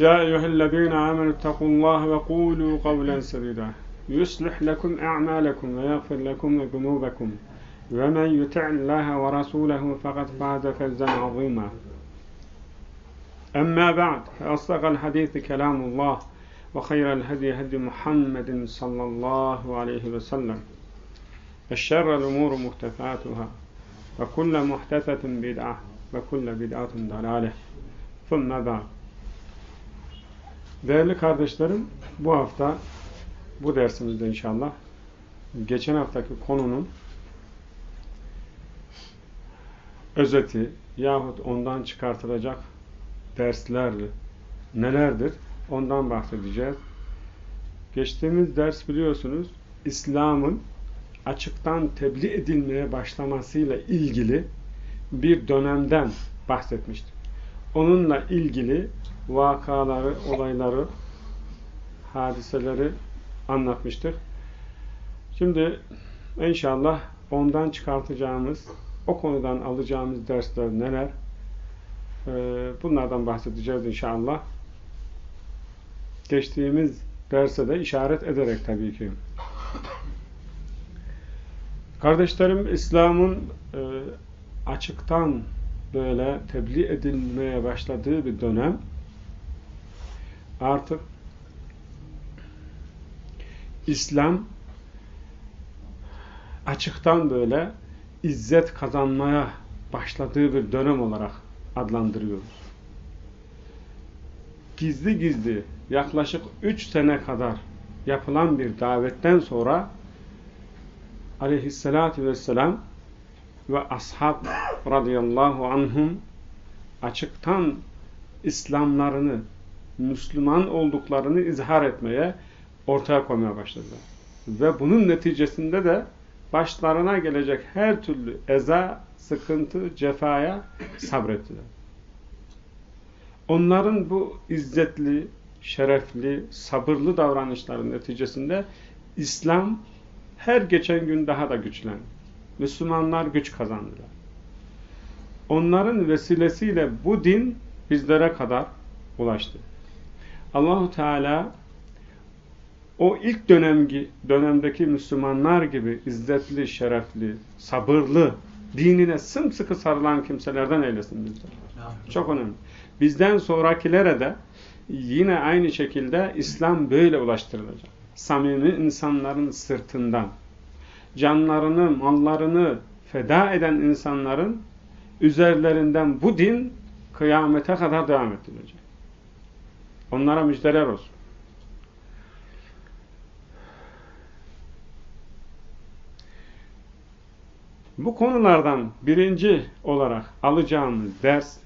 يا أيها الذين آمنوا اتقوا الله وقولوا قولا سديدا. يصلح لكم أعمالكم ويغفر لكم ذنوبكم. ومن يطع الله ورسوله فقد فاز فوزا عظيما. أما بعد فأصدق الحديث كلام الله وخير الهدي هدي محمد صلى الله عليه وسلم. الشر الأمور محدثاتها وكل محدثة بدعة وكل بدعة ضلالة. ثم بعد. Değerli kardeşlerim, bu hafta bu dersimizde inşallah geçen haftaki konunun özeti yahut ondan çıkartılacak dersler nelerdir ondan bahsedeceğiz. Geçtiğimiz ders biliyorsunuz İslam'ın açıktan tebliğ edilmeye başlamasıyla ilgili bir dönemden bahsetmiştik. Onunla ilgili vakaları, olayları, hadiseleri anlatmıştık. Şimdi inşallah ondan çıkartacağımız, o konudan alacağımız dersler neler? Ee, bunlardan bahsedeceğiz inşallah. Geçtiğimiz derse de işaret ederek tabii ki. Kardeşlerim, İslam'ın e, açıktan böyle tebliğ edilmeye başladığı bir dönem artık İslam açıktan böyle izzet kazanmaya başladığı bir dönem olarak adlandırıyoruz. Gizli gizli yaklaşık üç sene kadar yapılan bir davetten sonra aleyhissalatü vesselam ve ashab radıyallahu anhum açıktan İslamlarını, Müslüman olduklarını izhar etmeye, ortaya koymaya başladılar. Ve bunun neticesinde de başlarına gelecek her türlü eza, sıkıntı, cefaya sabrettiler. Onların bu izzetli, şerefli, sabırlı davranışların neticesinde İslam her geçen gün daha da güçlendi. Müslümanlar güç kazandılar. Onların vesilesiyle bu din bizlere kadar ulaştı. Allahu Teala o ilk dönemki, dönemdeki Müslümanlar gibi izzetli, şerefli, sabırlı, dinine sımsıkı sarılan kimselerden eylesin bizler. Çok önemli. Bizden sonrakilere de yine aynı şekilde İslam böyle ulaştırılacak. Samimi insanların sırtından, canlarını, mallarını feda eden insanların üzerlerinden bu din kıyamete kadar devam ettirilecek. Onlara müjdeler olsun. Bu konulardan birinci olarak alacağımız ders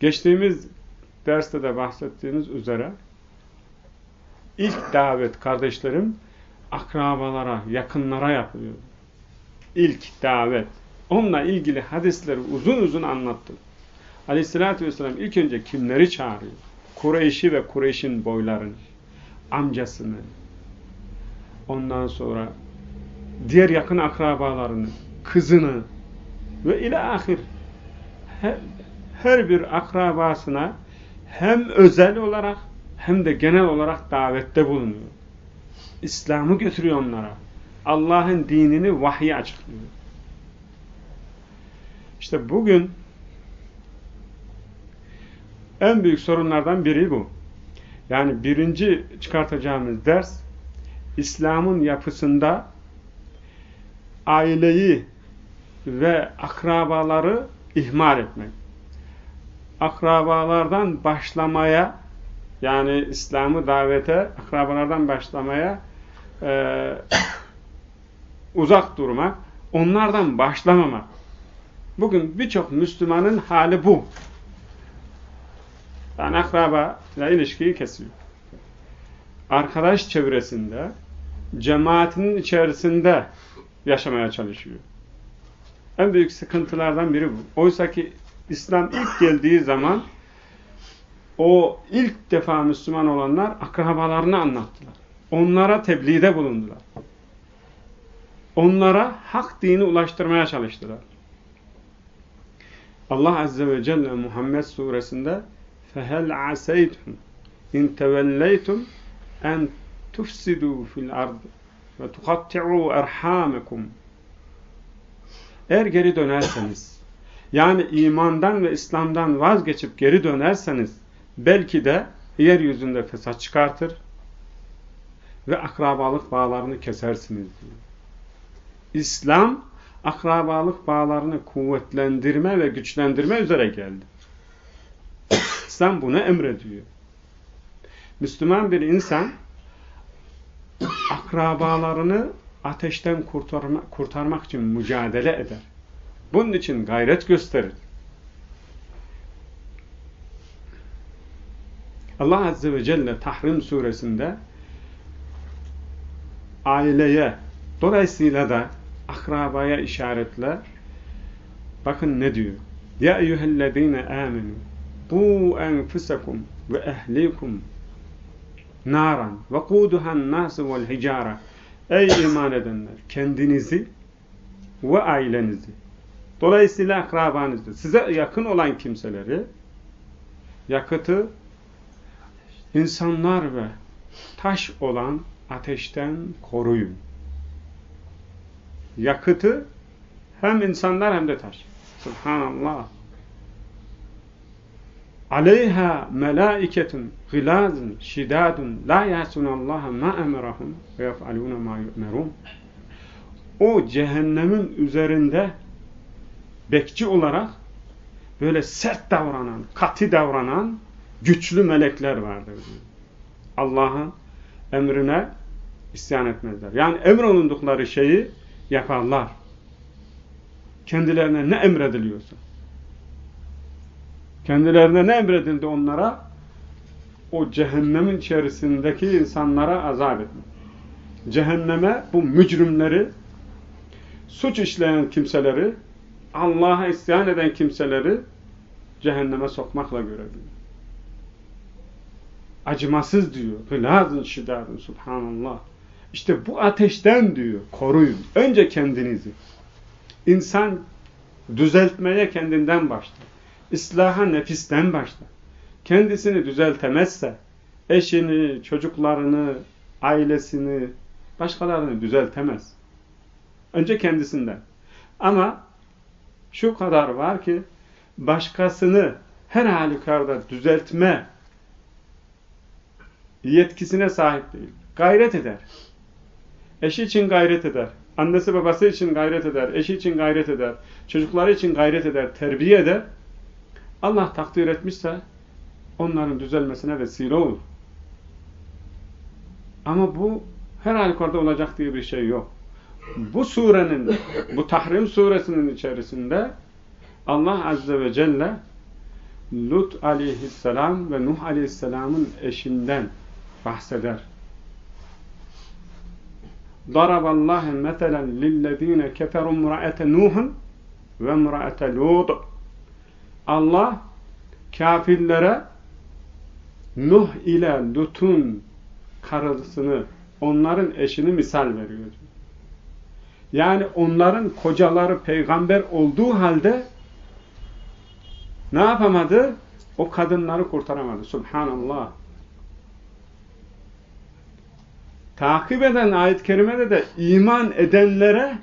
geçtiğimiz derste de bahsettiğimiz üzere ilk davet kardeşlerim akrabalara, yakınlara yapılıyor. İlk davet. Onunla ilgili hadisleri uzun uzun anlattı. Aleyhissalatü vesselam ilk önce kimleri çağırıyor? Kureyş'i ve Kureyş'in boylarını, amcasını, ondan sonra diğer yakın akrabalarını, kızını ve ila ahir her bir akrabasına hem özel olarak hem de genel olarak davette bulunuyor. İslam'ı götürüyor onlara. Allah'ın dinini vahyi açıklıyor. İşte bugün en büyük sorunlardan biri bu. Yani birinci çıkartacağımız ders İslam'ın yapısında aileyi ve akrabaları ihmal etmek. Akrabalardan başlamaya yani İslam'ı davete akrabalardan başlamaya e, uzak durmak, onlardan başlamamak. Bugün birçok Müslümanın hali bu. Yani akraba ile ilişkiyi kesiyor. Arkadaş çevresinde, cemaatinin içerisinde yaşamaya çalışıyor. En büyük sıkıntılardan biri bu. Oysa ki İslam ilk geldiği zaman o ilk defa Müslüman olanlar akrabalarını anlattılar. Onlara tebliğde bulundular. Onlara hak dini ulaştırmaya çalıştılar. Allah Azze ve Celle Muhammed suresinde فَهَلْ عَسَيْتُمْ اِنْ تَوَلَّيْتُمْ اَنْ تُفْسِدُوا فِي الْأَرْضِ وَتُقَطِّعُوا اَرْحَامَكُمْ Eğer geri dönerseniz, yani imandan ve İslam'dan vazgeçip geri dönerseniz, belki de yeryüzünde fesat çıkartır ve akrabalık bağlarını kesersiniz diyor. İslam, akrabalık bağlarını kuvvetlendirme ve güçlendirme üzere geldi. İslam bunu emrediyor. Müslüman bir insan akrabalarını ateşten kurtarma, kurtarmak için mücadele eder. Bunun için gayret gösterir. Allah Azze ve Celle Tahrim suresinde aileye dolayısıyla da akrabaya işaretle bakın ne diyor? Ya eyyühellezine amenu bu enfusakum ve ehlikum naran ve kuduhan nasu vel hicara Ey iman edenler kendinizi ve ailenizi dolayısıyla akrabanızı size yakın olan kimseleri yakıtı insanlar ve taş olan ateşten koruyun. Yakıtı hem insanlar hem de taş. Subhanallah. Aleyha melaiketun gılazun şidadun la yasunallaha ma emerahum ve yef'aluna ma yu'merun. O cehennemin üzerinde bekçi olarak böyle sert davranan, katı davranan güçlü melekler vardır. Allah'ın emrine isyan etmezler. Yani emrolundukları şeyi yaparlar. Kendilerine ne emrediliyorsa. Kendilerine ne emredildi onlara? O cehennemin içerisindeki insanlara azap etmek. Cehenneme bu mücrimleri, suç işleyen kimseleri, Allah'a isyan eden kimseleri cehenneme sokmakla görevli. Acımasız diyor. Gılazın şidadın subhanallah. İşte bu ateşten diyor koruyun. Önce kendinizi. İnsan düzeltmeye kendinden başlar. İslaha nefisten başlar. Kendisini düzeltemezse eşini, çocuklarını, ailesini, başkalarını düzeltemez. Önce kendisinden. Ama şu kadar var ki başkasını her halükarda düzeltme yetkisine sahip değil. Gayret eder. Eşi için gayret eder. Annesi babası için gayret eder. Eşi için gayret eder. Çocukları için gayret eder. Terbiye eder. Allah takdir etmişse onların düzelmesine vesile olur. Ama bu her halükarda olacak diye bir şey yok. Bu surenin, bu Tahrim suresinin içerisinde Allah Azze ve Celle Lut aleyhisselam ve Nuh aleyhisselamın eşinden bahseder. Daraballahu meselen lillezine keferu imra'ete Nuh'un ve imra'ete Lut. Allah kafirlere Nuh ile Lut'un karısını, onların eşini misal veriyor. Yani onların kocaları peygamber olduğu halde ne yapamadı? O kadınları kurtaramadı. Subhanallah. Takip eden ayet-i kerimede de iman edenlere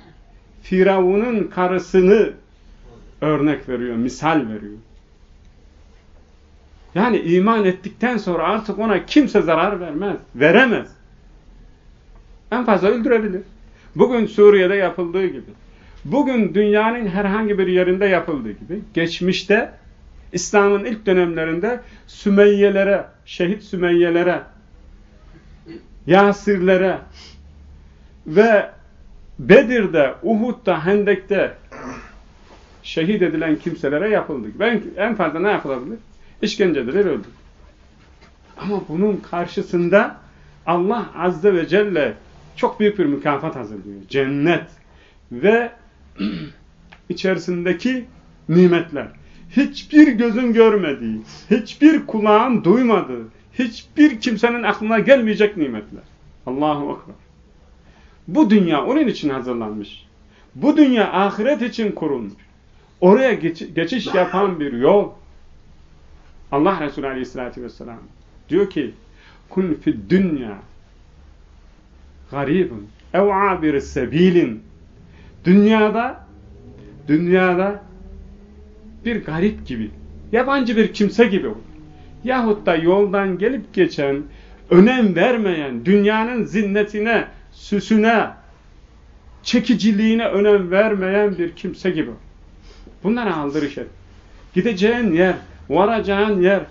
Firavun'un karısını örnek veriyor, misal veriyor. Yani iman ettikten sonra artık ona kimse zarar vermez, veremez. En fazla öldürebilir. Bugün Suriye'de yapıldığı gibi. Bugün dünyanın herhangi bir yerinde yapıldığı gibi. Geçmişte İslam'ın ilk dönemlerinde Sümeyyelere, şehit Sümeyyelere, Yasirlere ve Bedir'de, Uhud'da, Hendek'te şehit edilen kimselere yapıldı. Ben, en fazla ne yapılabilir? İşkencediler öldü. Ama bunun karşısında Allah Azze ve Celle çok büyük bir mükafat hazırlıyor. Cennet ve içerisindeki nimetler. Hiçbir gözün görmediği, hiçbir kulağın duymadığı, hiçbir kimsenin aklına gelmeyecek nimetler. Allahu Ekber. Bu dünya onun için hazırlanmış. Bu dünya ahiret için kurulmuş. Oraya geç, geçiş yapan bir yol. Allah Resulü Aleyhisselatü Vesselam diyor ki kun fid dünya garibun ev abir sebilin dünyada dünyada bir garip gibi yabancı bir kimse gibi olur. Yahut da yoldan gelip geçen önem vermeyen dünyanın zinnetine süsüne çekiciliğine önem vermeyen bir kimse gibi. Bunlara aldırış et. Gideceğin yer, varacağın yer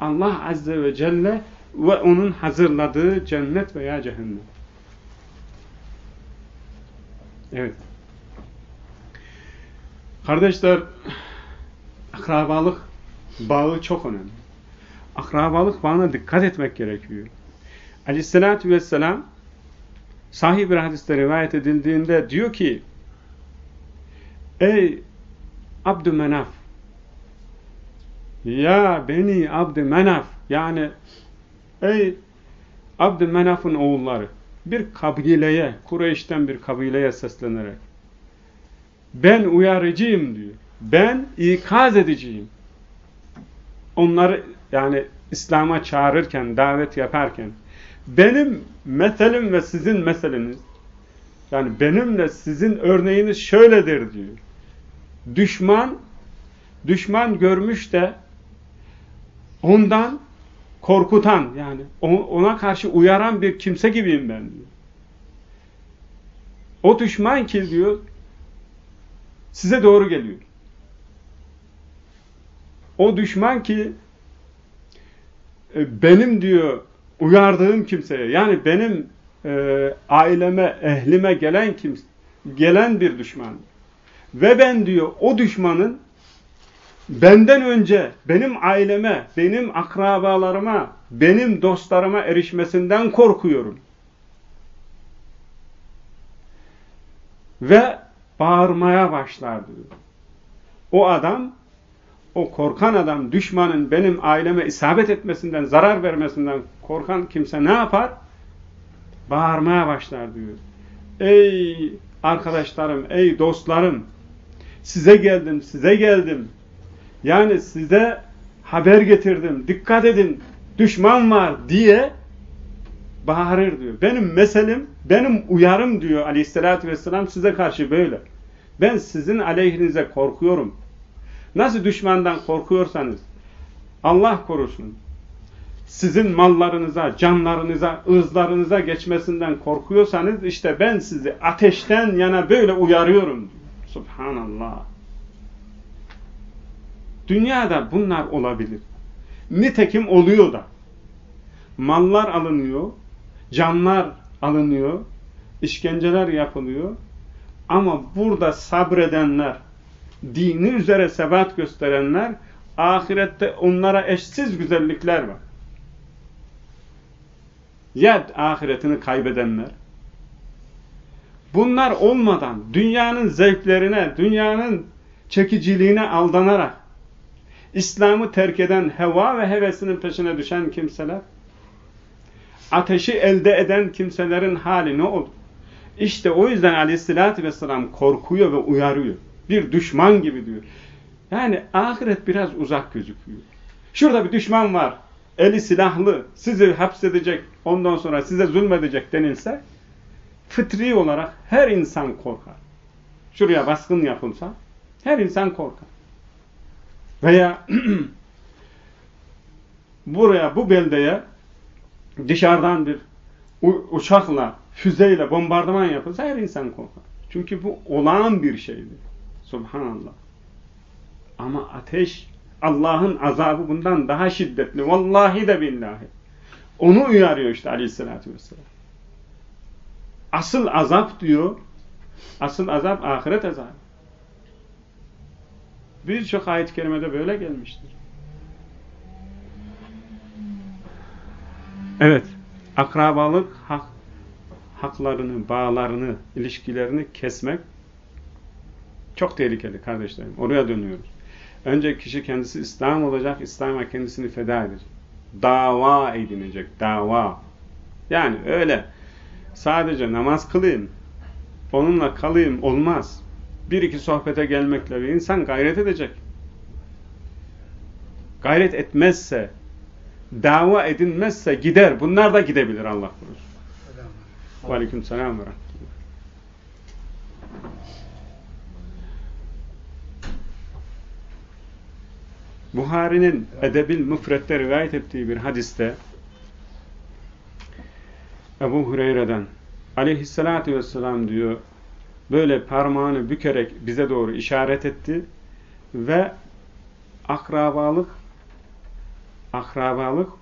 Allah Azze ve Celle ve onun hazırladığı cennet veya cehennem. Evet. Kardeşler, akrabalık bağı çok önemli. Akrabalık bağına dikkat etmek gerekiyor. Aleyhissalatü vesselam sahih bir hadiste rivayet edildiğinde diyor ki Ey Abdümenaf Ya beni Abdümenaf yani ey Abdümenaf'ın oğulları bir kabileye, Kureyş'ten bir kabileye seslenerek ben uyarıcıyım diyor. Ben ikaz edeceğim. Onları yani İslam'a çağırırken, davet yaparken benim meselim ve sizin meseleniz yani benimle sizin örneğiniz şöyledir diyor. Düşman düşman görmüş de ondan korkutan yani ona karşı uyaran bir kimse gibiyim ben diyor. O düşman ki diyor size doğru geliyor. O düşman ki benim diyor uyardığım kimseye yani benim e, aileme, ehlime gelen kimse, gelen bir düşman. Ve ben diyor o düşmanın benden önce benim aileme, benim akrabalarıma, benim dostlarıma erişmesinden korkuyorum. Ve bağırmaya başlar diyor. O adam o korkan adam düşmanın benim aileme isabet etmesinden, zarar vermesinden korkan kimse ne yapar? Bağırmaya başlar diyor. Ey arkadaşlarım, ey dostlarım, size geldim, size geldim. Yani size haber getirdim, dikkat edin, düşman var diye bağırır diyor. Benim meselim, benim uyarım diyor aleyhissalatü vesselam size karşı böyle. Ben sizin aleyhinize korkuyorum. Nasıl düşmandan korkuyorsanız Allah korusun. Sizin mallarınıza, canlarınıza, ızlarınıza geçmesinden korkuyorsanız işte ben sizi ateşten yana böyle uyarıyorum. Subhanallah. Dünyada bunlar olabilir. Nitekim oluyor da. Mallar alınıyor, canlar alınıyor, işkenceler yapılıyor. Ama burada sabredenler, dini üzere sebat gösterenler, ahirette onlara eşsiz güzellikler var. Ya ahiretini kaybedenler. Bunlar olmadan dünyanın zevklerine, dünyanın çekiciliğine aldanarak İslam'ı terk eden heva ve hevesinin peşine düşen kimseler ateşi elde eden kimselerin hali ne olur? İşte o yüzden aleyhissalatü vesselam korkuyor ve uyarıyor. Bir düşman gibi diyor. Yani ahiret biraz uzak gözüküyor. Şurada bir düşman var. Eli silahlı. Sizi hapsedecek. Ondan sonra size zulmedecek denilse fıtri olarak her insan korkar. Şuraya baskın yapılsa her insan korkar. Veya buraya bu beldeye dışarıdan bir uçakla, füzeyle bombardıman yapılsa her insan korkar. Çünkü bu olağan bir şeydir. Subhanallah. Ama ateş, Allah'ın azabı bundan daha şiddetli. Vallahi de billahi. Onu uyarıyor işte aleyhissalatü vesselam. Asıl azap diyor, asıl azap ahiret azabı. Birçok ayet-i kerimede böyle gelmiştir. Evet, akrabalık hak, haklarını, bağlarını, ilişkilerini kesmek çok tehlikeli kardeşlerim. Oraya dönüyoruz. Önce kişi kendisi İslam olacak, İslam'a kendisini feda edecek. Dava edinecek, dava. Yani öyle sadece namaz kılayım, onunla kalayım olmaz. Bir iki sohbete gelmekle bir insan gayret edecek. Gayret etmezse, dava edinmezse gider. Bunlar da gidebilir Allah korusun. Aleyküm selam ve Buhari'nin Edebil Müfret'te rivayet ettiği bir hadiste Ebu Hureyre'den aleyhissalatü vesselam diyor böyle parmağını bükerek bize doğru işaret etti ve akrabalık akrabalık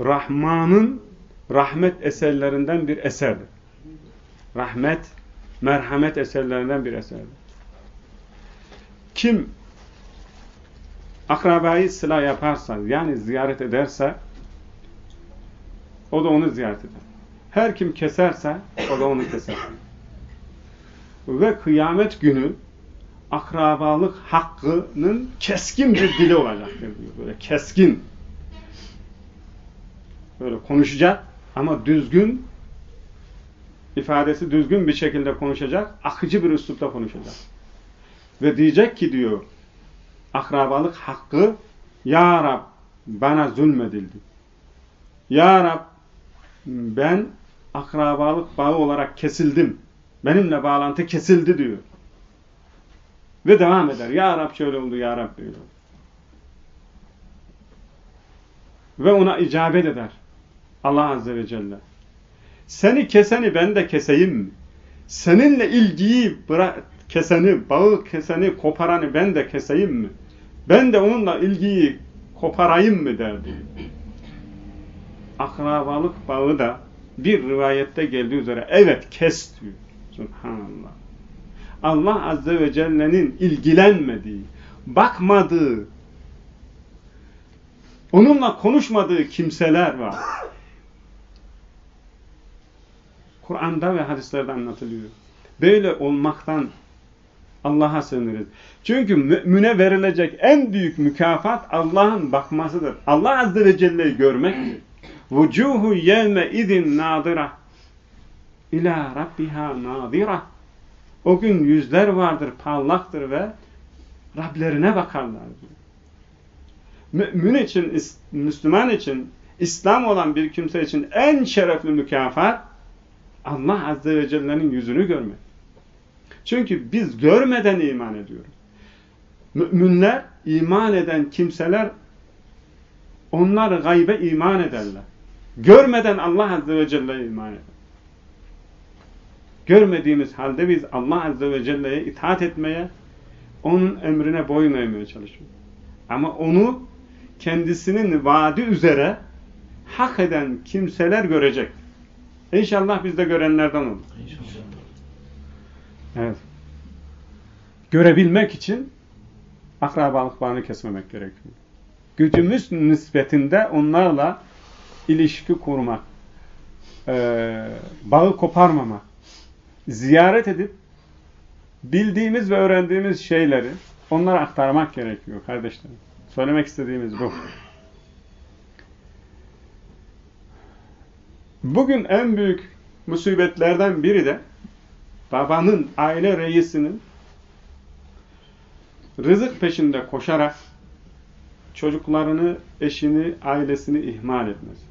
Rahman'ın rahmet eserlerinden bir eserdir. Rahmet, merhamet eserlerinden bir eserdir. Kim akrabayı sıla yaparsa, yani ziyaret ederse, o da onu ziyaret eder. Her kim keserse, o da onu keser. Ve kıyamet günü akrabalık hakkının keskin bir dili olacaktır diyor. Böyle keskin. Böyle konuşacak ama düzgün ifadesi düzgün bir şekilde konuşacak, akıcı bir üslupta konuşacak. Ve diyecek ki diyor, akrabalık hakkı, Ya Rab bana zulmedildi. Ya Rab ben akrabalık bağı olarak kesildim. Benimle bağlantı kesildi diyor. Ve devam eder. Ya Rab şöyle oldu, Ya Rab böyle oldu. Ve ona icabet eder. Allah Azze ve Celle. Seni keseni ben de keseyim mi? Seninle ilgiyi bırak, keseni, bağı keseni, koparanı ben de keseyim mi? Ben de onunla ilgiyi koparayım mı derdi. Akrabalık bağı da bir rivayette geldiği üzere evet kes diyor. Subhanallah. Allah Azze ve Celle'nin ilgilenmediği, bakmadığı, onunla konuşmadığı kimseler var. Kur'an'da ve hadislerde anlatılıyor. Böyle olmaktan Allah'a sığınırız. Çünkü mümine verilecek en büyük mükafat Allah'ın bakmasıdır. Allah Azze ve Celle'yi görmektir. Vucuhu yevme idin nadira ila rabbiha nadira o gün yüzler vardır, parlaktır ve Rablerine bakarlar. Mümin için, Müslüman için, İslam olan bir kimse için en şerefli mükafat Allah Azze ve Celle'nin yüzünü görmek. Çünkü biz görmeden iman ediyoruz. Müminler, iman eden kimseler onlar gaybe iman ederler. Görmeden Allah Azze ve Celle'ye iman eder. Görmediğimiz halde biz Allah Azze ve Celle'ye itaat etmeye, onun emrine boyun eğmeye çalışıyoruz. Ama onu kendisinin vaadi üzere hak eden kimseler görecek. İnşallah biz de görenlerden olur. Evet. Görebilmek için akrabalık bağını kesmemek gerekiyor. Gücümüz nispetinde onlarla ilişki kurmak, e, bağı koparmamak, ziyaret edip bildiğimiz ve öğrendiğimiz şeyleri onlara aktarmak gerekiyor kardeşlerim. Söylemek istediğimiz bu. Bugün en büyük musibetlerden biri de babanın, aile reisinin rızık peşinde koşarak çocuklarını, eşini, ailesini ihmal etmesi.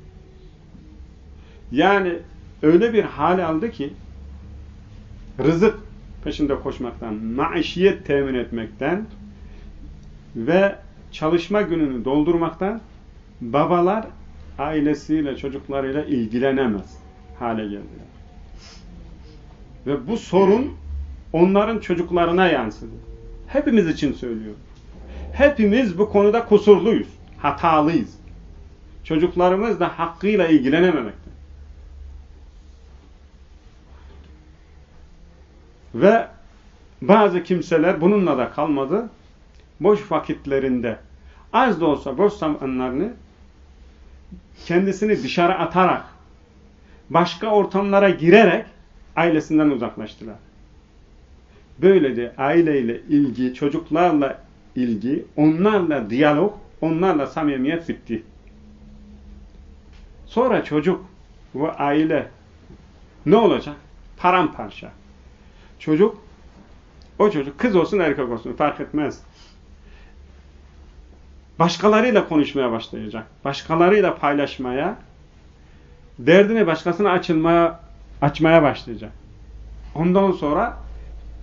Yani öyle bir hal aldı ki rızık peşinde koşmaktan, maişiyet temin etmekten ve çalışma gününü doldurmaktan babalar ailesiyle, çocuklarıyla ilgilenemez. hale geldiler. Ve bu sorun onların çocuklarına yansıdı. Hepimiz için söylüyorum. Hepimiz bu konuda kusurluyuz, hatalıyız. Çocuklarımız da hakkıyla ilgilenememekte. Ve bazı kimseler bununla da kalmadı. Boş vakitlerinde az da olsa boş zamanlarını kendisini dışarı atarak başka ortamlara girerek ailesinden uzaklaştılar. Böylece aileyle ilgi, çocuklarla ilgi, onlarla diyalog, onlarla samimiyet bitti. Sonra çocuk ve aile ne olacak? Paramparça. Çocuk, o çocuk kız olsun erkek olsun fark etmez. Başkalarıyla konuşmaya başlayacak. Başkalarıyla paylaşmaya, derdini başkasına açılmaya, açmaya başlayacak. Ondan sonra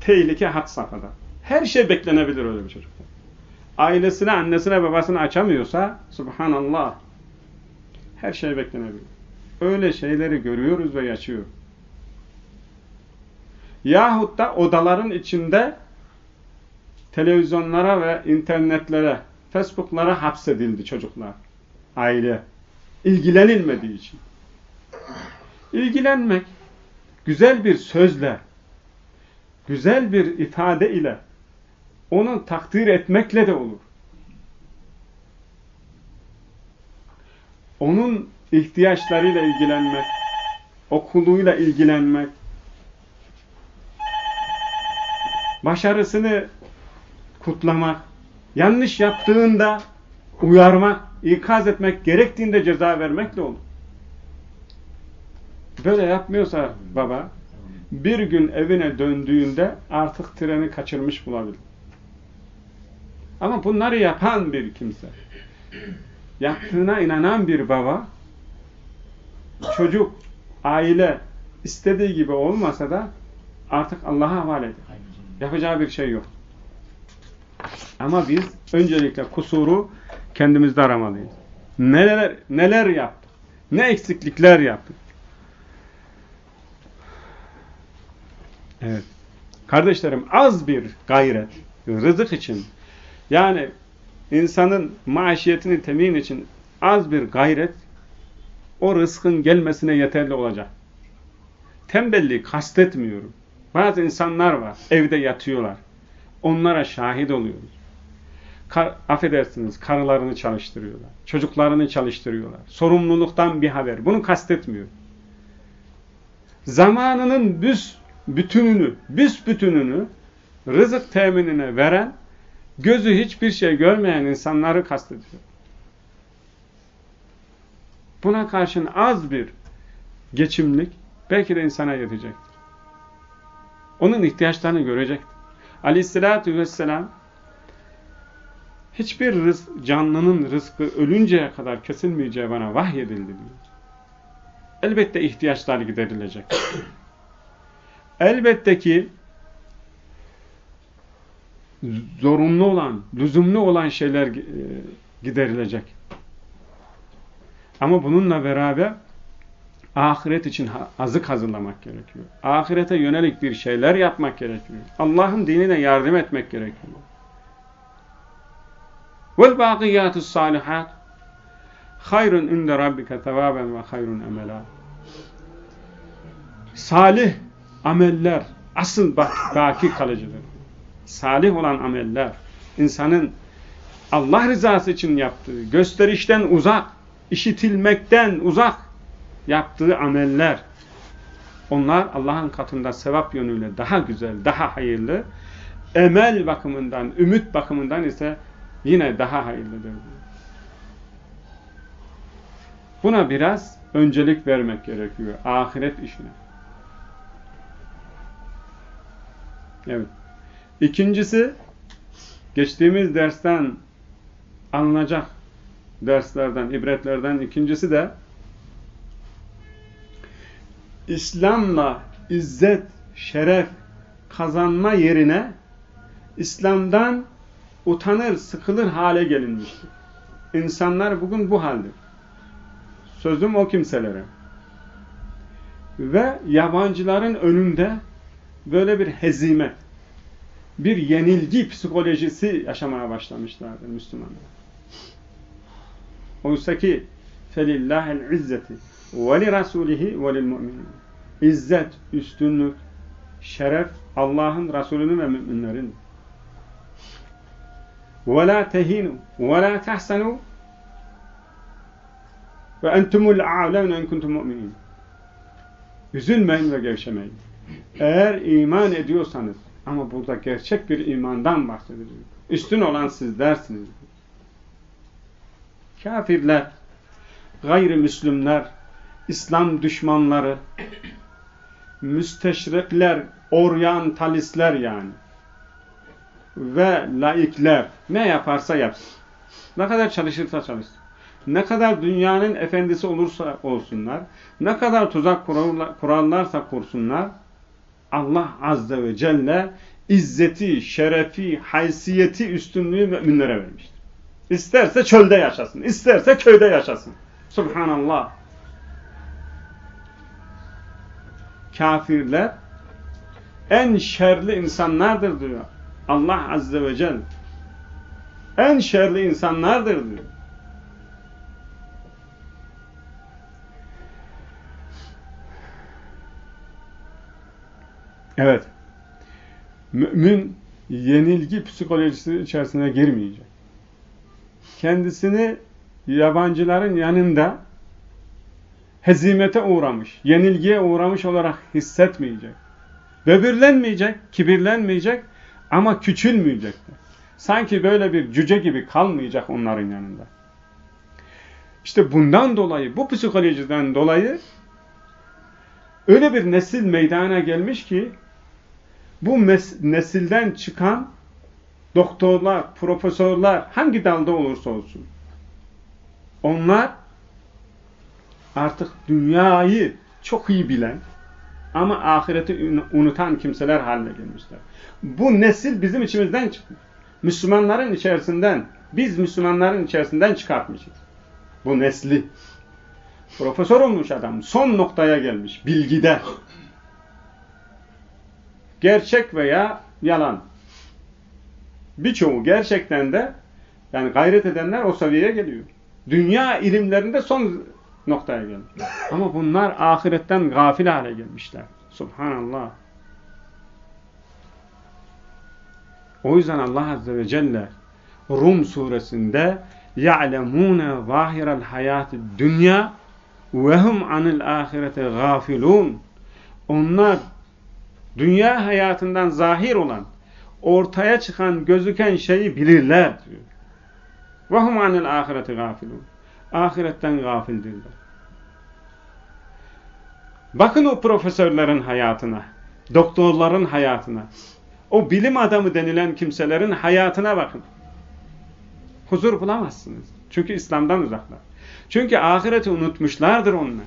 tehlike had safhada. Her şey beklenebilir öyle bir çocukta. Ailesine, annesine, babasına açamıyorsa subhanallah her şey beklenebilir. Öyle şeyleri görüyoruz ve yaşıyoruz. Yahut da odaların içinde televizyonlara ve internetlere, Facebook'lara hapsedildi çocuklar. Aile. İlgilenilmediği için. İlgilenmek, güzel bir sözle, güzel bir ifade ile, onu takdir etmekle de olur. Onun ihtiyaçlarıyla ilgilenmek, okuluyla ilgilenmek, başarısını kutlamak, yanlış yaptığında uyarmak, ikaz etmek, gerektiğinde ceza vermekle olur. Böyle yapmıyorsa baba, bir gün evine döndüğünde artık treni kaçırmış bulabilir. Ama bunları yapan bir kimse, yaptığına inanan bir baba, çocuk, aile istediği gibi olmasa da artık Allah'a havale eder. Yapacağı bir şey yok. Ama biz öncelikle kusuru kendimizde aramalıyız. Neler, neler yaptık? Ne eksiklikler yaptık? Evet. Kardeşlerim az bir gayret, rızık için yani insanın maişiyetini temin için az bir gayret o rızkın gelmesine yeterli olacak. Tembelliği kastetmiyorum. Bazı insanlar var, evde yatıyorlar. Onlara şahit oluyoruz. Kar, affedersiniz, karılarını çalıştırıyorlar. Çocuklarını çalıştırıyorlar. Sorumluluktan bir haber. Bunu kastetmiyor. Zamanının büs bütününü, büsbütününü rızık teminine veren, gözü hiçbir şey görmeyen insanları kastediyor. Buna karşın az bir geçimlik belki de insana yetecektir. Onun ihtiyaçlarını görecektir. Aleyhissalatü vesselam hiçbir rız canlının rızkı ölünceye kadar kesilmeyeceği bana vahyedildi diyor. Elbette ihtiyaçlar giderilecek. Elbette ki zorunlu olan, lüzumlu olan şeyler e, giderilecek. Ama bununla beraber ahiret için azık hazırlamak gerekiyor. Ahirete yönelik bir şeyler yapmak gerekiyor. Allah'ın dinine yardım etmek gerekiyor. Salihat hayrun inde rabbike tevaben ve hayrun emela. Salih ameller asıl baki kalıcıdır. Salih olan ameller insanın Allah rızası için yaptığı, gösterişten uzak, işitilmekten uzak yaptığı ameller onlar Allah'ın katında sevap yönüyle daha güzel, daha hayırlı. Emel bakımından, ümit bakımından ise yine daha hayırlıdır. Buna biraz öncelik vermek gerekiyor. Ahiret işine. Evet. İkincisi geçtiğimiz dersten alınacak derslerden, ibretlerden ikincisi de İslam'la izzet, şeref kazanma yerine İslam'dan utanır, sıkılır hale gelinmiştir. İnsanlar bugün bu halde. Sözüm o kimselere. ve yabancıların önünde böyle bir hezimet, bir yenilgi psikolojisi yaşamaya başlamışlardır Müslümanlar. Oysa ki rasulihi ve lil mu'minin. İzzet, üstünlük, şeref Allah'ın Resulünün ve müminlerin. Ve la tahsanu ve entumul a'levne en kuntum mu'minin. Üzülmeyin ve gevşemeyin. Eğer iman ediyorsanız ama burada gerçek bir imandan bahsedilir. Üstün olan siz dersiniz. Kafirler, gayrimüslimler, İslam düşmanları, müsteşrikler, oryantalistler yani ve laikler ne yaparsa yapsın. Ne kadar çalışırsa çalışsın. Ne kadar dünyanın efendisi olursa olsunlar, ne kadar tuzak kurarlarsa kursunlar, Allah Azze ve Celle izzeti, şerefi, haysiyeti, üstünlüğü müminlere vermiştir. İsterse çölde yaşasın, isterse köyde yaşasın. Subhanallah. Kafirler en şerli insanlardır diyor. Allah Azze ve Celle. En şerli insanlardır diyor. Evet. Mümin yenilgi psikolojisi içerisine girmeyecek. Kendisini yabancıların yanında hezimete uğramış, yenilgiye uğramış olarak hissetmeyecek. Böbürlenmeyecek, kibirlenmeyecek ama küçülmeyecek. Sanki böyle bir cüce gibi kalmayacak onların yanında. İşte bundan dolayı, bu psikolojiden dolayı öyle bir nesil meydana gelmiş ki bu nesilden çıkan doktorlar, profesörler hangi dalda olursa olsun onlar artık dünyayı çok iyi bilen ama ahireti unutan kimseler haline gelmişler. Bu nesil bizim içimizden çıkmış. Müslümanların içerisinden, biz Müslümanların içerisinden çıkartmışız. Bu nesli. Profesör olmuş adam. Son noktaya gelmiş. Bilgide. Gerçek veya yalan. Birçoğu gerçekten de yani gayret edenler o seviyeye geliyor. Dünya ilimlerinde son noktaya gelmiş. Ama bunlar ahiretten gafil hale gelmişler. Subhanallah. O yüzden Allah Azze ve Celle Rum suresinde يَعْلَمُونَ ظَاهِرَ الْحَيَاتِ الدُّنْيَا وَهُمْ عَنِ الْآخِرَةِ غَافِلُونَ Onlar dünya hayatından zahir olan, ortaya çıkan, gözüken şeyi bilirler diyor. وَهُمْ عَنِ الْآخِرَةِ غَافِلُونَ Ahiretten gafildirler. Bakın o profesörlerin hayatına, doktorların hayatına, o bilim adamı denilen kimselerin hayatına bakın. Huzur bulamazsınız. Çünkü İslam'dan uzaklar. Çünkü ahireti unutmuşlardır onlar.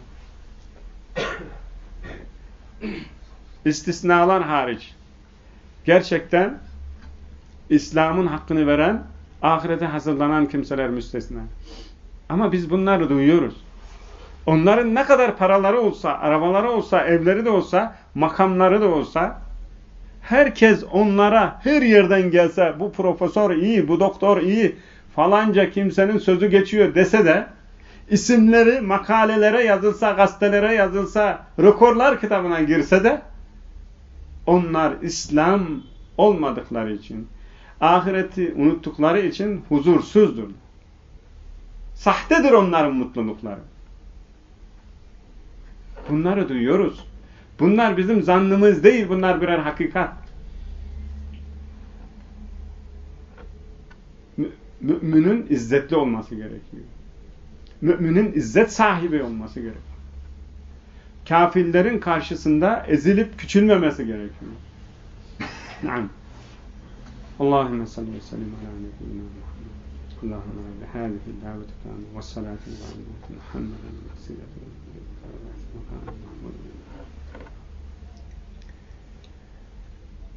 İstisnalar hariç. Gerçekten İslam'ın hakkını veren, ahirete hazırlanan kimseler müstesna. Ama biz bunları duyuyoruz. Onların ne kadar paraları olsa, arabaları olsa, evleri de olsa, makamları da olsa, herkes onlara her yerden gelse, bu profesör iyi, bu doktor iyi, falanca kimsenin sözü geçiyor dese de, isimleri makalelere yazılsa, gazetelere yazılsa, rekorlar kitabına girse de, onlar İslam olmadıkları için, ahireti unuttukları için huzursuzdur. Sahtedir onların mutlulukları. Bunları duyuyoruz. Bunlar bizim zannımız değil, bunlar birer hakikat. Müminin izzetli olması gerekiyor. Müminin izzet sahibi olması gerekiyor. Kafirlerin karşısında ezilip küçülmemesi gerekiyor. Naam. Allahümme salli ve sellim ala nebiyyina Muhammed. Allahümme bihâzihi dâveti kâmi ve salâti ve Muhammeden vesileti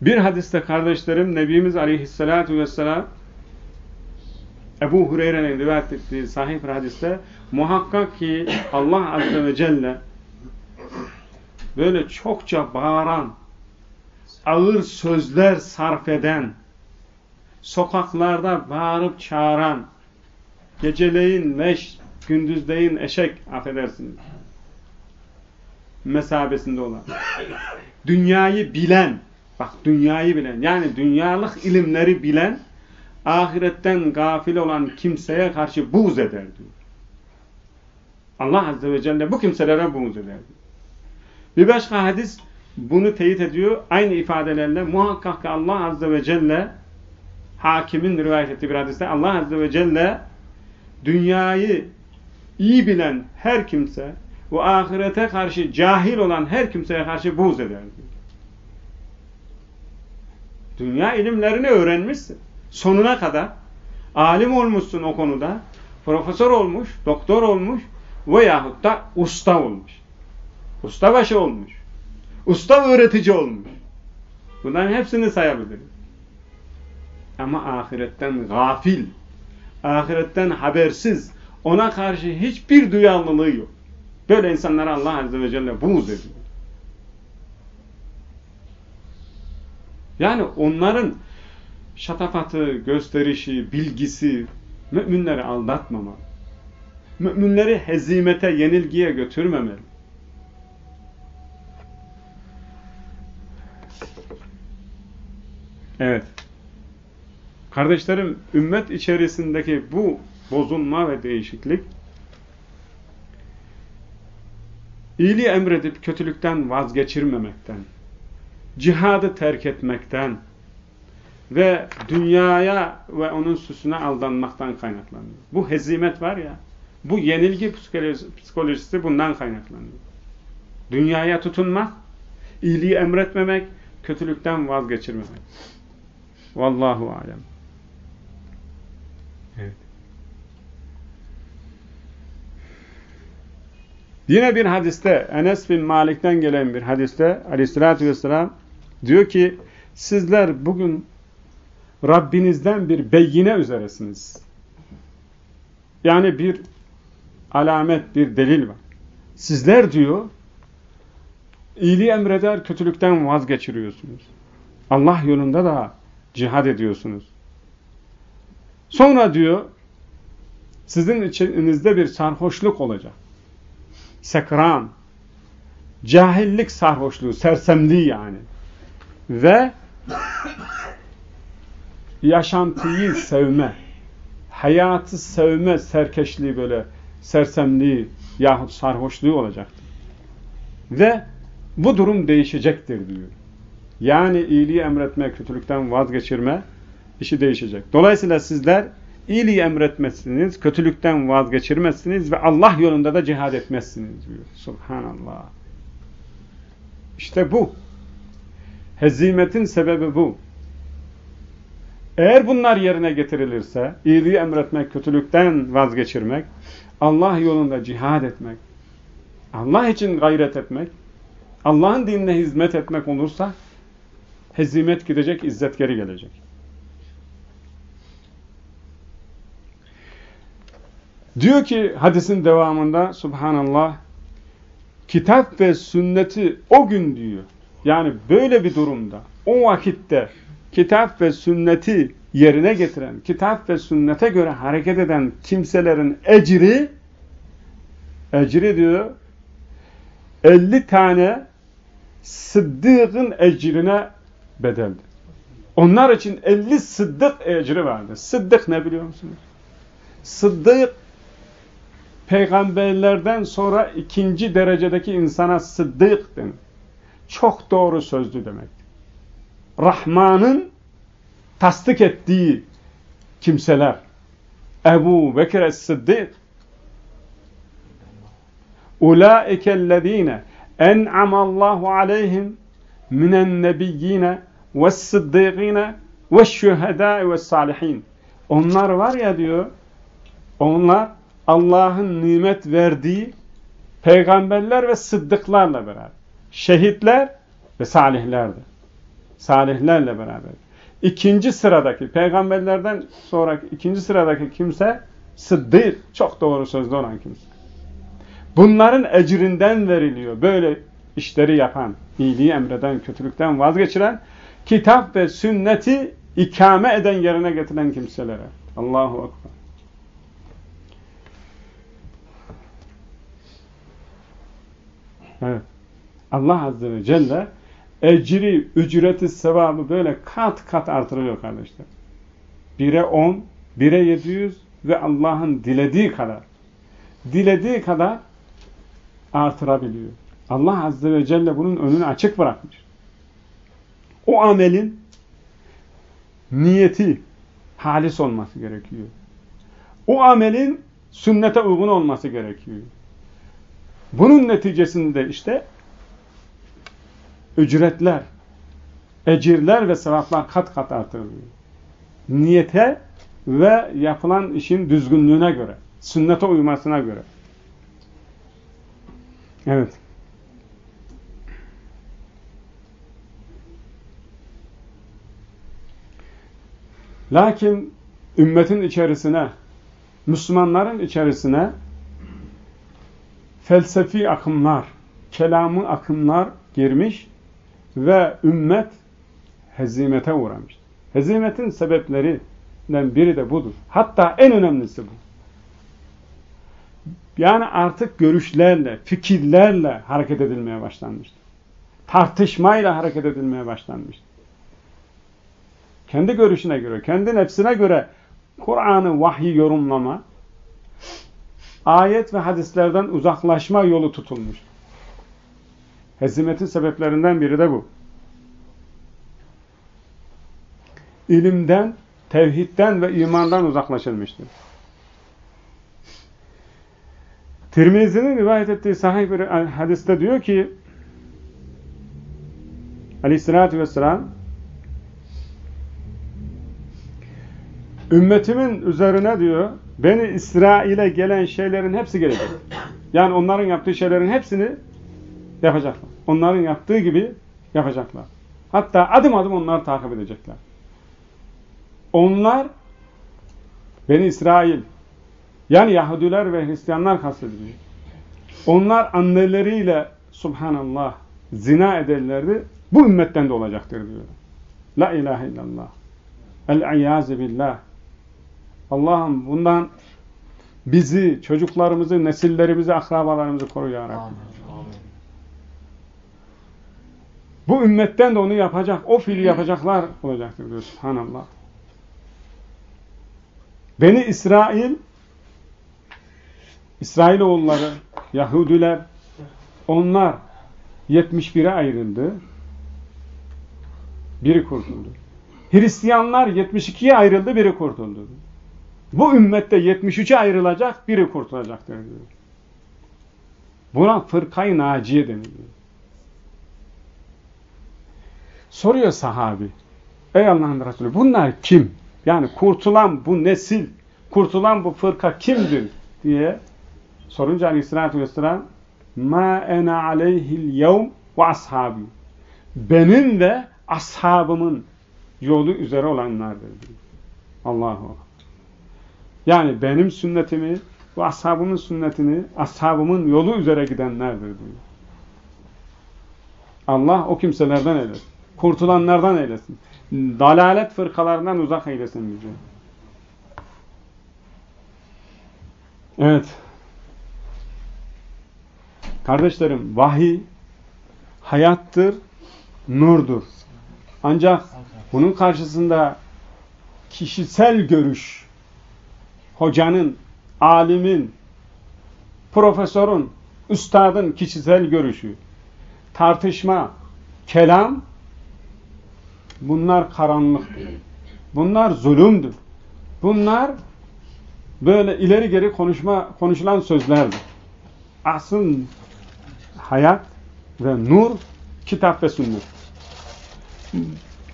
bir hadiste kardeşlerim Nebimiz Aleyhisselatü Vesselam Ebu Hureyre'nin rivayet ettiği sahih hadiste muhakkak ki Allah Azze ve Celle böyle çokça bağıran, ağır sözler sarf eden, sokaklarda bağırıp çağıran, geceleyin leş, gündüzleyin eşek, affedersiniz, mesabesinde olan, dünyayı bilen, bak dünyayı bilen, yani dünyalık ilimleri bilen, ahiretten gafil olan kimseye karşı buğz eder diyor. Allah Azze ve Celle bu kimselere buğz eder diyor. Bir başka hadis bunu teyit ediyor. Aynı ifadelerle muhakkak ki Allah Azze ve Celle hakimin rivayet ettiği bir hadiste Allah Azze ve Celle dünyayı iyi bilen her kimse ve ahirete karşı cahil olan her kimseye karşı buğz eder. Dünya ilimlerini öğrenmişsin. Sonuna kadar alim olmuşsun o konuda. Profesör olmuş, doktor olmuş veyahut da usta olmuş. Ustabaşı olmuş. Usta öğretici olmuş. Bunların hepsini sayabiliriz. Ama ahiretten gafil, ahiretten habersiz, ona karşı hiçbir duyarlılığı yok. Böyle insanlara Allah Azze ve Celle buğz ediyor. Yani onların şatafatı, gösterişi, bilgisi müminleri aldatmamalı. Müminleri hezimete, yenilgiye götürmemeli. Evet. Kardeşlerim, ümmet içerisindeki bu bozulma ve değişiklik iyiliği emredip kötülükten vazgeçirmemekten, cihadı terk etmekten ve dünyaya ve onun süsüne aldanmaktan kaynaklanıyor. Bu hezimet var ya, bu yenilgi psikolojisi bundan kaynaklanıyor. Dünyaya tutunmak, iyiliği emretmemek, kötülükten vazgeçirmemek. Vallahu alem. Evet. Yine bir hadiste Enes bin Malik'ten gelen bir hadiste aleyhissalatü vesselam diyor ki sizler bugün Rabbinizden bir beyine üzeresiniz. Yani bir alamet, bir delil var. Sizler diyor iyiliği emreder, kötülükten vazgeçiriyorsunuz. Allah yolunda da cihad ediyorsunuz. Sonra diyor sizin içinizde bir sarhoşluk olacak. Sekran, cahillik sarhoşluğu, sersemliği yani. Ve yaşantıyı sevme, hayatı sevme serkeşliği böyle sersemliği yahut sarhoşluğu olacaktır. Ve bu durum değişecektir diyor. Yani iyiliği emretme, kötülükten vazgeçirme işi değişecek. Dolayısıyla sizler iyiliği emretmezsiniz, kötülükten vazgeçirmezsiniz ve Allah yolunda da cihad etmezsiniz diyor. Subhanallah. İşte bu. Hezimetin sebebi bu. Eğer bunlar yerine getirilirse, iyiliği emretmek, kötülükten vazgeçirmek, Allah yolunda cihad etmek, Allah için gayret etmek, Allah'ın dinine hizmet etmek olursa, hezimet gidecek, izzet geri gelecek. Diyor ki hadisin devamında Subhanallah kitap ve sünneti o gün diyor. Yani böyle bir durumda o vakitte kitap ve sünneti yerine getiren, kitap ve sünnete göre hareket eden kimselerin ecri ecri diyor 50 tane sıddıkın ecrine bedeldi. Onlar için 50 sıddık ecri vardı. Sıddık ne biliyor musunuz? Sıddık peygamberlerden sonra ikinci derecedeki insana sıddık denir. Çok doğru sözlü demek. Rahman'ın tasdik ettiği kimseler. Ebu Bekir es-Sıddık Ulaikellezine en'amallahu aleyhim minen nebiyyine ve's-sıddıkine ve'ş-şühedâi ve's-salihin. Onlar var ya diyor, onlar Allah'ın nimet verdiği peygamberler ve sıddıklarla beraber. Şehitler ve salihlerdir. Salihlerle beraber. İkinci sıradaki, peygamberlerden sonraki ikinci sıradaki kimse sıddık, çok doğru sözlü olan kimse. Bunların ecrinden veriliyor. Böyle işleri yapan, iyiliği emreden, kötülükten vazgeçiren, kitap ve sünneti ikame eden yerine getiren kimselere. Allahu Ekber. Evet. Allah Azze ve Celle ecri, ücreti, sevabı böyle kat kat artırıyor kardeşler. Bire on, bire yedi yüz ve Allah'ın dilediği kadar, dilediği kadar artırabiliyor. Allah Azze ve Celle bunun önünü açık bırakmış. O amelin niyeti halis olması gerekiyor. O amelin sünnete uygun olması gerekiyor. Bunun neticesinde işte ücretler, ecirler ve sevaplar kat kat artırılıyor. Niyete ve yapılan işin düzgünlüğüne göre, sünnete uymasına göre. Evet. Lakin ümmetin içerisine, Müslümanların içerisine felsefi akımlar, kelamı akımlar girmiş ve ümmet hezimete uğramış. Hezimetin sebeplerinden biri de budur. Hatta en önemlisi bu. Yani artık görüşlerle, fikirlerle hareket edilmeye başlanmıştır. Tartışmayla hareket edilmeye başlanmıştır. Kendi görüşüne göre, kendi nefsine göre Kur'an'ı vahyi yorumlama, ayet ve hadislerden uzaklaşma yolu tutulmuş. Hezimetin sebeplerinden biri de bu. İlimden, tevhidden ve imandan uzaklaşılmıştır. Tirmizi'nin rivayet ettiği sahih bir hadiste diyor ki aleyhissalatü vesselam ümmetimin üzerine diyor Beni İsrail'e gelen şeylerin hepsi gelecek. Yani onların yaptığı şeylerin hepsini yapacaklar. Onların yaptığı gibi yapacaklar. Hatta adım adım onları takip edecekler. Onlar Beni İsrail yani Yahudiler ve Hristiyanlar kastediliyor. Onlar anneleriyle subhanallah zina ederlerdi. Bu ümmetten de olacaktır diyor. La ilahe illallah. El-İyâze billah. Allah'ım bundan bizi, çocuklarımızı, nesillerimizi, akrabalarımızı koru ya Rabbi. Bu ümmetten de onu yapacak, o fiili yapacaklar olacaktır diyor Subhanallah. Beni İsrail, İsrailoğulları, Yahudiler, onlar 71'e ayrıldı. Biri kurtuldu. Hristiyanlar 72'ye ayrıldı, biri kurtuldu. Bu ümmette 73'e ayrılacak, biri kurtulacaktır diyor. Buna fırkayı naciye deniliyor. Soruyor sahabi. Ey Allah'ın Resulü bunlar kim? Yani kurtulan bu nesil, kurtulan bu fırka kimdir? diye sorunca aleyhissalatü vesselam ma ena aleyhil yevm ve ashabi. Benim ve ashabımın yolu üzere olanlardır. Allahu yani benim sünnetimi ve ashabımın sünnetini, ashabımın yolu üzere gidenlerdir diyor. Allah o kimselerden eylesin. Kurtulanlardan eylesin. Dalalet fırkalarından uzak eylesin bizi. Evet. Kardeşlerim, vahiy hayattır, nurdur. Ancak bunun karşısında kişisel görüş, hocanın, alimin, profesörün, üstadın kişisel görüşü, tartışma, kelam bunlar karanlıktır. Bunlar zulümdür. Bunlar böyle ileri geri konuşma konuşulan sözlerdir. Asıl hayat ve nur kitap ve sünnet.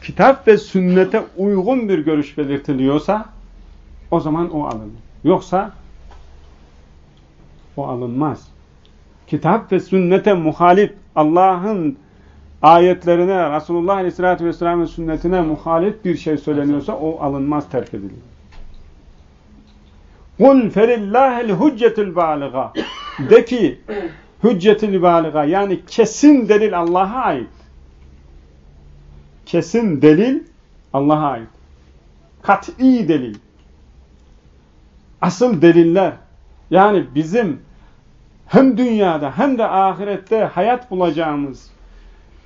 Kitap ve sünnete uygun bir görüş belirtiliyorsa o zaman o alınır. Yoksa o alınmaz. Kitap ve sünnete muhalif Allah'ın ayetlerine, Resulullah Aleyhisselatü Vesselam'ın sünnetine muhalif bir şey söyleniyorsa o alınmaz, terk edilir. قُلْ فَلِلَّهِ الْهُجَّةُ الْبَالِغَةِ De ki, Hüccetül baliga yani kesin delil Allah'a ait. Kesin delil Allah'a ait. Kat'i delil. Asıl deliller yani bizim hem dünyada hem de ahirette hayat bulacağımız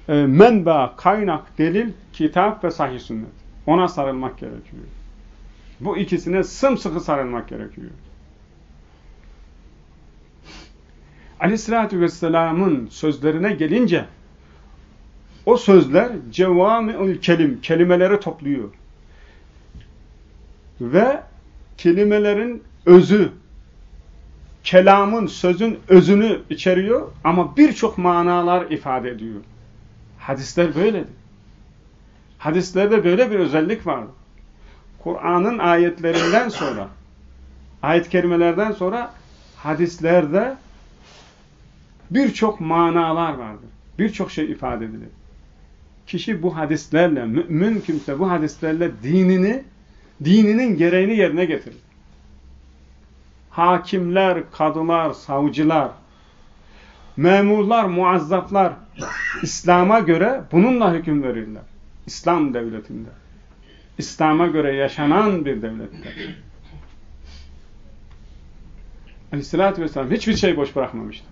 e, menba, kaynak, delil, kitap ve sahih sünnet. Ona sarılmak gerekiyor. Bu ikisine sımsıkı sarılmak gerekiyor. Aleyhissalatü vesselamın sözlerine gelince o sözler cevami'ül kelim, kelimeleri topluyor. Ve kelimelerin özü, kelamın, sözün özünü içeriyor ama birçok manalar ifade ediyor. Hadisler böyledir. Hadislerde böyle bir özellik var. Kur'an'ın ayetlerinden sonra, ayet kelimelerden sonra hadislerde birçok manalar vardır. Birçok şey ifade edilir. Kişi bu hadislerle, mümin kimse bu hadislerle dinini, dininin gereğini yerine getirir. Hakimler, kadılar, savcılar, memurlar, muazzaflar İslam'a göre bununla hüküm verirler. İslam devletinde. İslam'a göre yaşanan bir devlette. Aleyhissalatü vesselam hiçbir şey boş bırakmamıştır.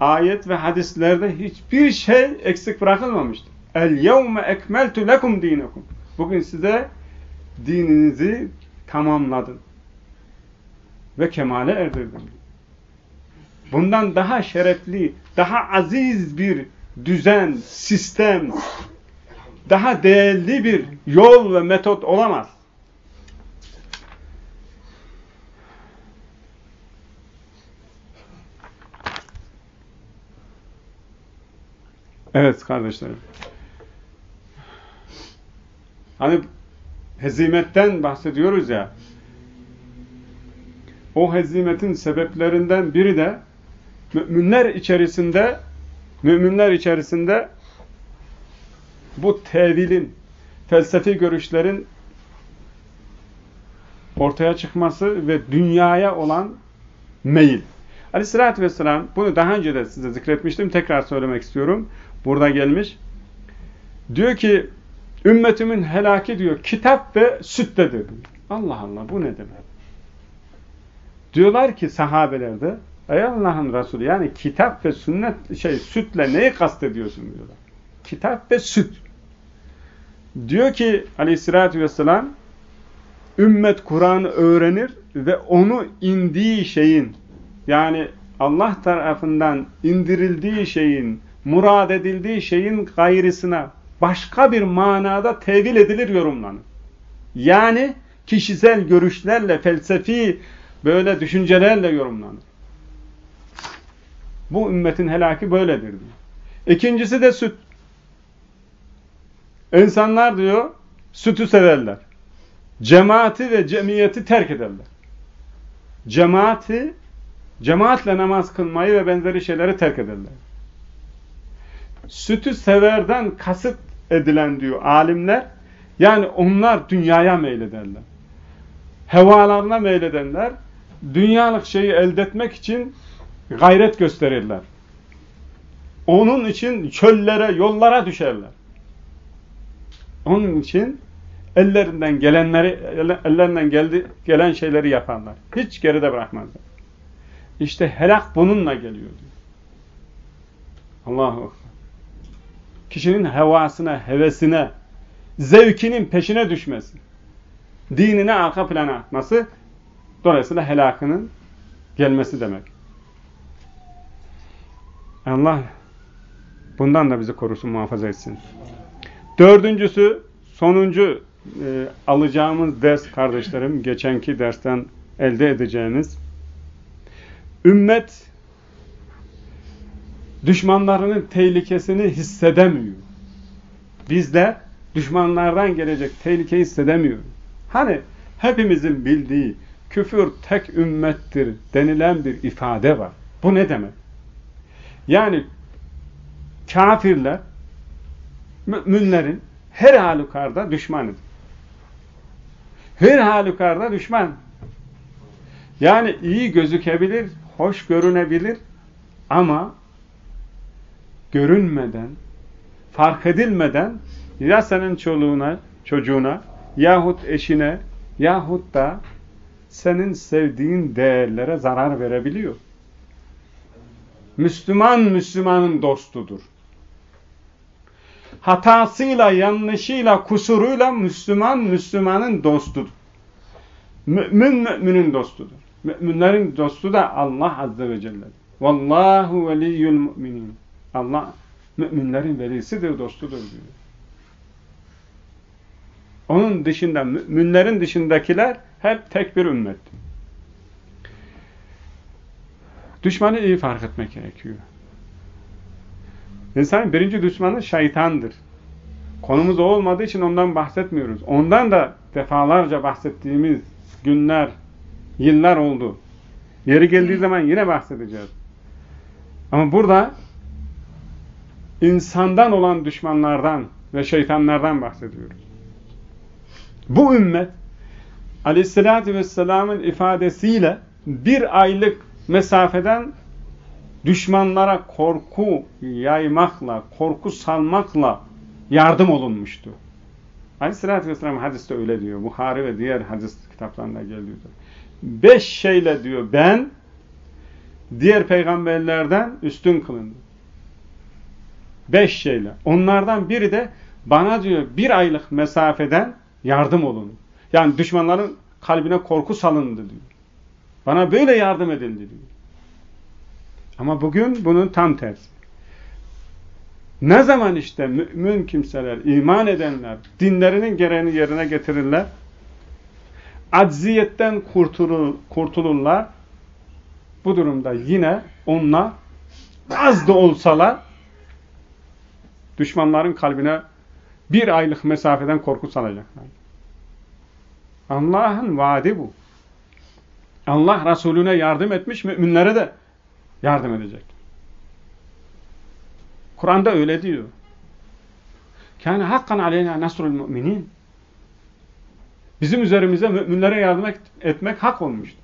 Ayet ve hadislerde hiçbir şey eksik bırakılmamıştır. El yevme ekmeltu lekum dinekum. Bugün size dininizi tamamladım. Ve kemale erdirdim. Bundan daha şerefli, daha aziz bir düzen, sistem, daha değerli bir yol ve metot olamaz. Evet kardeşlerim. Hani hezimetten bahsediyoruz ya. O hezimetin sebeplerinden biri de müminler içerisinde müminler içerisinde bu tevilin, felsefi görüşlerin ortaya çıkması ve dünyaya olan meyil. Aleyhissalatü vesselam bunu daha önce de size zikretmiştim. Tekrar söylemek istiyorum. Burada gelmiş. Diyor ki ümmetimin helaki diyor kitap ve süttedir. Allah Allah bu ne demek? Diyorlar ki sahabelerde ey Allah'ın Resulü yani kitap ve sünnet şey sütle neyi kastediyorsun diyorlar. Kitap ve süt. Diyor ki aleyhissalatü vesselam ümmet Kur'an'ı öğrenir ve onu indiği şeyin yani Allah tarafından indirildiği şeyin murad edildiği şeyin gayrısına başka bir manada tevil edilir yorumlanır. Yani kişisel görüşlerle, felsefi böyle düşüncelerle yorumlanır. Bu ümmetin helaki böyledir diyor. İkincisi de süt. İnsanlar diyor sütü severler. Cemaati ve cemiyeti terk ederler. Cemaati, cemaatle namaz kılmayı ve benzeri şeyleri terk ederler. Sütü severden kasıt edilen diyor alimler. Yani onlar dünyaya meylederler. Hevalarına meyledenler, dünyalık şeyi elde etmek için gayret gösterirler. Onun için çöllere, yollara düşerler. Onun için ellerinden gelenleri, ellerinden geldi, gelen şeyleri yaparlar. Hiç geride bırakmazlar. İşte helak bununla geliyor diyor. Allahu Kişinin hevasına, hevesine, zevkinin peşine düşmesi, dinine arka plana atması, dolayısıyla helakının gelmesi demek. Allah bundan da bizi korusun, muhafaza etsin. Dördüncüsü, sonuncu e, alacağımız ders kardeşlerim, geçenki dersten elde edeceğimiz, ümmet düşmanlarının tehlikesini hissedemiyor. Bizler düşmanlardan gelecek tehlikeyi hissedemiyoruz. Hani hepimizin bildiği küfür tek ümmettir denilen bir ifade var. Bu ne demek? Yani kafirler müminlerin her halükarda düşmanıdır. Her halükarda düşman. Yani iyi gözükebilir, hoş görünebilir Ama görünmeden, fark edilmeden ya senin çoluğuna, çocuğuna yahut eşine yahut da senin sevdiğin değerlere zarar verebiliyor. Müslüman Müslümanın dostudur. Hatasıyla, yanlışıyla, kusuruyla Müslüman Müslümanın dostudur. Mümin müminin dostudur. Müminlerin dostu da Allah Azze ve Celle. Vallahu veliyyul müminin. Allah müminlerin velisidir, dostudur diyor. Onun dışında, müminlerin dışındakiler hep tek bir ümmet. Düşmanı iyi fark etmek gerekiyor. İnsanın birinci düşmanı şeytandır. Konumuz o olmadığı için ondan bahsetmiyoruz. Ondan da defalarca bahsettiğimiz günler, yıllar oldu. Yeri geldiği zaman yine bahsedeceğiz. Ama burada insandan olan düşmanlardan ve şeytanlardan bahsediyoruz. Bu ümmet Aleyhisselatü Vesselam'ın ifadesiyle bir aylık mesafeden düşmanlara korku yaymakla, korku salmakla yardım olunmuştu. Aleyhisselatü Vesselam hadiste öyle diyor. Buhari ve diğer hadis kitaplarında geliyor. Beş şeyle diyor ben diğer peygamberlerden üstün kılındım. Beş şeyle. Onlardan biri de bana diyor bir aylık mesafeden yardım olun. Yani düşmanların kalbine korku salındı diyor. Bana böyle yardım edildi diyor. Ama bugün bunun tam tersi. Ne zaman işte mümin kimseler, iman edenler dinlerinin gereğini yerine getirirler, acziyetten kurtulur, kurtulurlar, bu durumda yine onlar az da olsalar düşmanların kalbine bir aylık mesafeden korku salacaklar. Allah'ın vaadi bu. Allah Resulüne yardım etmiş, müminlere de yardım edecek. Kur'an'da öyle diyor. Kâne hakkan aleyna nasrul müminin. Bizim üzerimize müminlere yardım etmek hak olmuştu.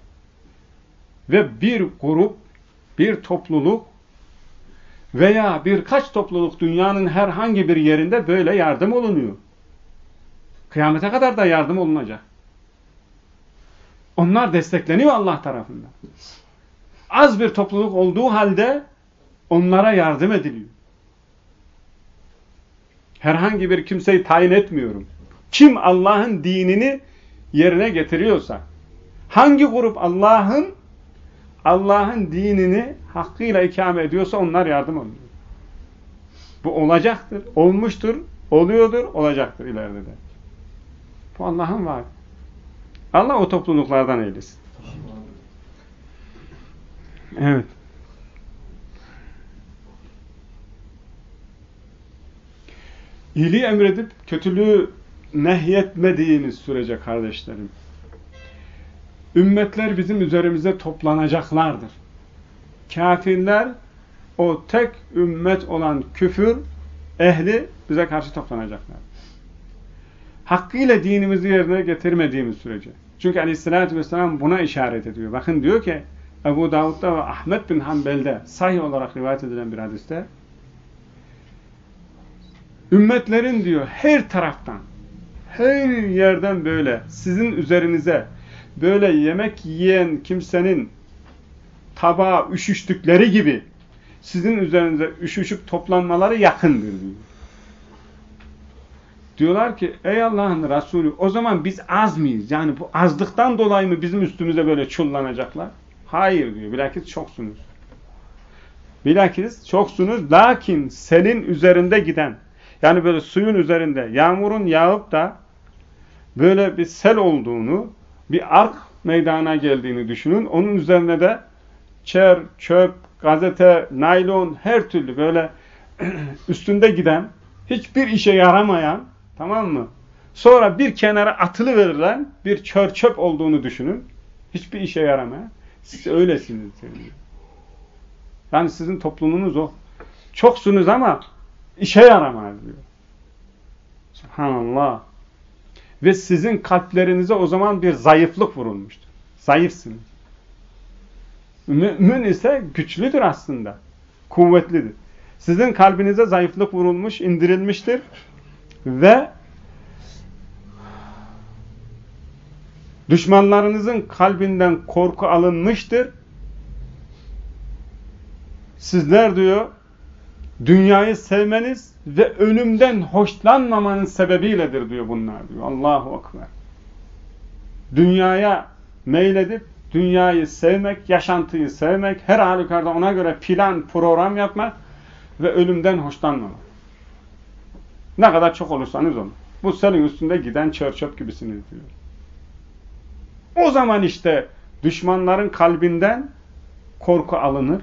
Ve bir grup, bir topluluk veya birkaç topluluk dünyanın herhangi bir yerinde böyle yardım olunuyor. Kıyamete kadar da yardım olunacak. Onlar destekleniyor Allah tarafından. Az bir topluluk olduğu halde onlara yardım ediliyor. Herhangi bir kimseyi tayin etmiyorum. Kim Allah'ın dinini yerine getiriyorsa, hangi grup Allah'ın Allah'ın dinini hakkıyla ikame ediyorsa onlar yardım alıyor. Bu olacaktır, olmuştur, oluyordur, olacaktır ileride de. Bu Allah'ın var. Allah o topluluklardan eylesin. Evet. İyiliği emredip kötülüğü nehyetmediğimiz sürece kardeşlerim, ümmetler bizim üzerimize toplanacaklardır. Kafirler o tek ümmet olan küfür ehli bize karşı toplanacaklar. Hakkıyla dinimizi yerine getirmediğimiz sürece. Çünkü aleyhissalatü vesselam buna işaret ediyor. Bakın diyor ki Ebu Davud'da ve Ahmet bin Hanbel'de sahih olarak rivayet edilen bir hadiste ümmetlerin diyor her taraftan her yerden böyle sizin üzerinize böyle yemek yiyen kimsenin tabağa üşüştükleri gibi sizin üzerinize üşüşüp toplanmaları yakındır diyor. Diyorlar ki ey Allah'ın Resulü o zaman biz az mıyız? Yani bu azlıktan dolayı mı bizim üstümüze böyle çullanacaklar? Hayır diyor. Bilakis çoksunuz. Bilakis çoksunuz. Lakin senin üzerinde giden yani böyle suyun üzerinde yağmurun yağıp da böyle bir sel olduğunu bir ark meydana geldiğini düşünün. Onun üzerine de çer, çöp, gazete, naylon her türlü böyle üstünde giden hiçbir işe yaramayan tamam mı? Sonra bir kenara atılı verilen bir çör çöp olduğunu düşünün. Hiçbir işe yaramayan. Siz öylesiniz. Yani sizin toplumunuz o. Çoksunuz ama işe yaramaz diyor. Subhanallah. Ve sizin kalplerinize o zaman bir zayıflık vurulmuştur. Zayıfsınız. Mümin ise güçlüdür aslında. kuvvetlidir. Sizin kalbinize zayıflık vurulmuş, indirilmiştir ve düşmanlarınızın kalbinden korku alınmıştır. Sizler diyor dünyayı sevmeniz ve ölümden hoşlanmamanın sebebiyledir diyor bunlar diyor. Allahu Ekber. Dünyaya meyledip dünyayı sevmek, yaşantıyı sevmek, her halükarda ona göre plan, program yapmak ve ölümden hoşlanmamak. Ne kadar çok olursanız olun. Bu senin üstünde giden çörçöp gibisiniz diyor. O zaman işte düşmanların kalbinden korku alınır,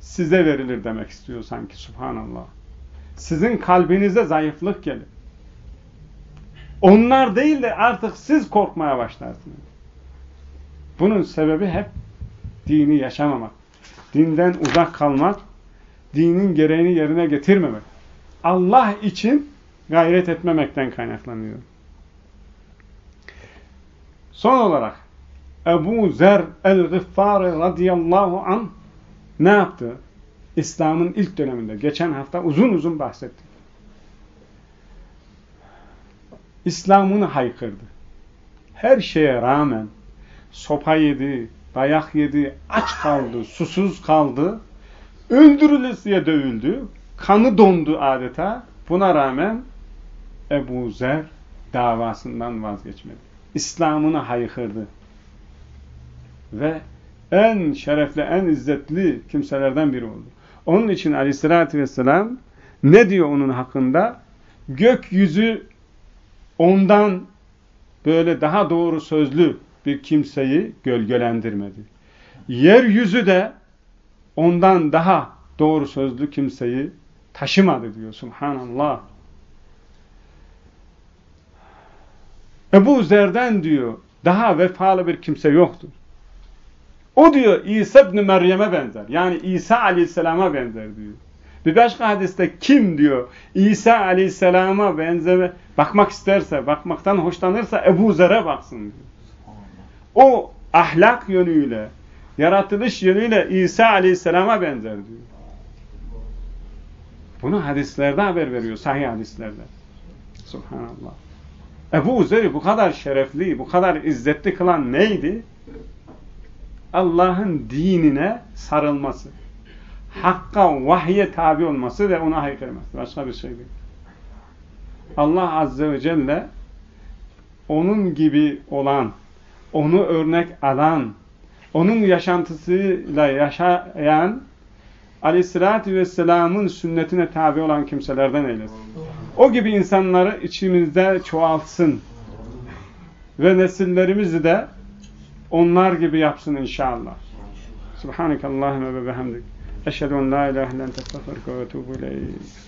size verilir demek istiyor sanki subhanallah. Sizin kalbinize zayıflık gelir. Onlar değil de artık siz korkmaya başlarsınız. Bunun sebebi hep dini yaşamamak. Dinden uzak kalmak, dinin gereğini yerine getirmemek. Allah için gayret etmemekten kaynaklanıyor. Son olarak Ebu Zer el-Gıffari radıyallahu an ne yaptı? İslam'ın ilk döneminde. Geçen hafta uzun uzun bahsettim. İslam'ını haykırdı. Her şeye rağmen sopa yedi, dayak yedi, aç kaldı, susuz kaldı, öldürülesiye dövüldü, kanı dondu adeta. Buna rağmen Ebu Zer davasından vazgeçmedi. İslam'ını haykırdı. Ve en şerefli, en izzetli kimselerden biri oldu. Onun için aleyhissalatü vesselam ne diyor onun hakkında? Gökyüzü ondan böyle daha doğru sözlü bir kimseyi gölgelendirmedi. Yeryüzü de ondan daha doğru sözlü kimseyi taşımadı diyor. Subhanallah. Ebu Zer'den diyor daha vefalı bir kimse yoktur. O diyor İsa ibn Meryem'e benzer. Yani İsa aleyhisselama benzer diyor. Bir başka hadiste kim diyor İsa aleyhisselama benzeme bakmak isterse, bakmaktan hoşlanırsa Ebu Zer'e baksın diyor. O ahlak yönüyle, yaratılış yönüyle İsa aleyhisselama benzer diyor. Bunu hadislerde haber veriyor, sahih hadislerde. Subhanallah. Ebu Zer'i bu kadar şerefli, bu kadar izzetli kılan neydi? Allah'ın dinine sarılması. Hakka, vahye tabi olması ve ona haykırması. Başka bir şey değil. Allah Azze ve Celle onun gibi olan, onu örnek alan, onun yaşantısıyla yaşayan Aleyhisselatü Vesselam'ın sünnetine tabi olan kimselerden eylesin. O gibi insanları içimizde çoğaltsın. Ve nesillerimizi de onlar gibi yapsın inşallah. Subhaneke Allahümme ve bihamdik. Eşhedü en la ilahe illen testağfirke ve etûbü ileyk.